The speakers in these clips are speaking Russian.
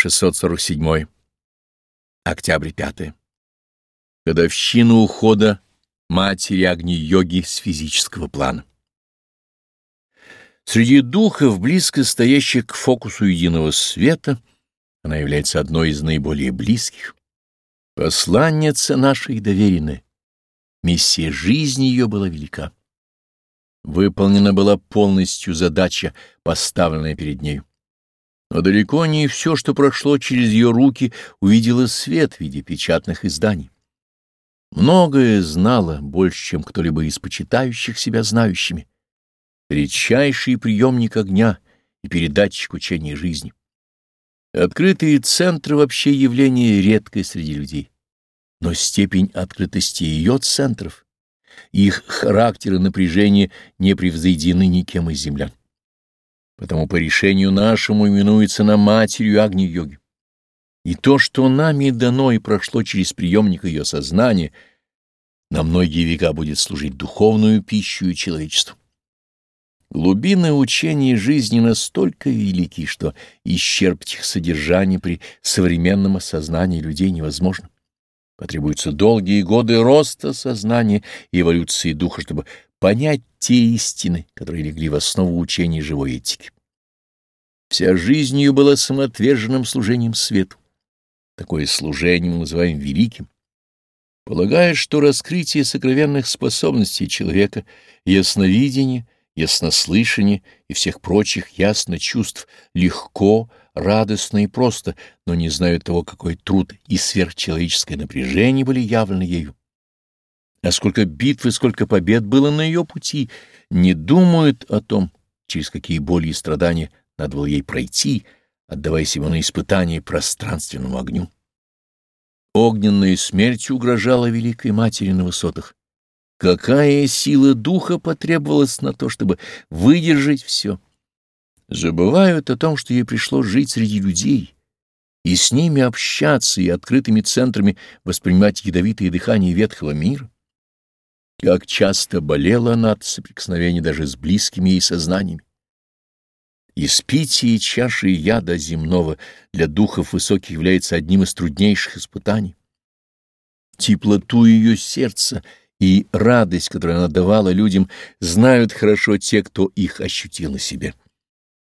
647. Октябрь 5. Годовщина ухода матери Агни-йоги с физического плана. Среди духов, близко стоящих к фокусу единого света, она является одной из наиболее близких. Посланница наша и доверенная. Миссия жизни ее была велика. Выполнена была полностью задача, поставленная перед нею. Но далеко не все, что прошло через ее руки, увидело свет в виде печатных изданий. Многое знала, больше, чем кто-либо из почитающих себя знающими. Редчайший приемник огня и передатчик учения жизни. Открытые центры вообще явление редкое среди людей. Но степень открытости ее центров, их характер и напряжение не превзойдены никем из землян. Потому по решению нашему именуется на матерью Агни-йоги. И то, что нами дано и прошло через приемник ее сознания, на многие века будет служить духовную пищу и человечеству. Глубины учения жизни настолько велики, что исчерпать их содержание при современном осознании людей невозможно. Потребуются долгие годы роста сознания и эволюции духа, чтобы понять те истины, которые легли в основу учения живой этики. Вся жизнь ее была самоотверженным служением свету. Такое служение мы называем великим. Полагая, что раскрытие сокровенных способностей человека, ясновидение, яснослышание и всех прочих ясно чувств легко, радостно и просто, но не знают того, какой труд и сверхчеловеческое напряжение были явлены ею. А сколько битв и сколько побед было на ее пути, не думают о том, через какие боли и страдания надо было ей пройти, отдавая себя на испытание пространственному огню. Огненная смерть угрожала Великой Матери на высотах. Какая сила духа потребовалась на то, чтобы выдержать все? Забывают о том, что ей пришлось жить среди людей, и с ними общаться, и открытыми центрами воспринимать ядовитые дыхания ветхого мира. Как часто болела она от соприкосновения даже с близкими ей сознаниями. Испитие чаши яда земного для духов высоких является одним из труднейших испытаний. Теплоту ее сердца и радость, которую она давала людям, знают хорошо те, кто их ощутил на себе.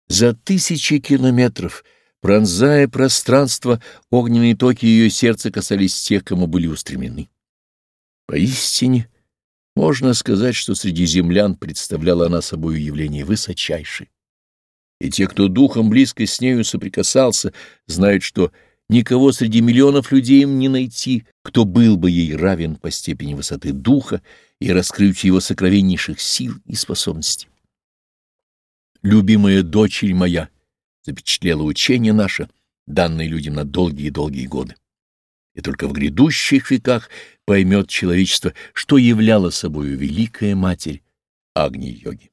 За тысячи километров, пронзая пространство, огненные токи ее сердца касались тех, кому были устремлены. Поистине, можно сказать, что среди землян представляла она собой явление высочайшее. И те, кто духом близко с нею соприкасался, знают, что никого среди миллионов людей им не найти, кто был бы ей равен по степени высоты духа и раскрытию его сокровеннейших сил и способностей. «Любимая дочерь моя» запечатлела учение наше, данное людям на долгие-долгие годы. И только в грядущих веках поймет человечество, что являла собою Великая Матерь Агни-йоги.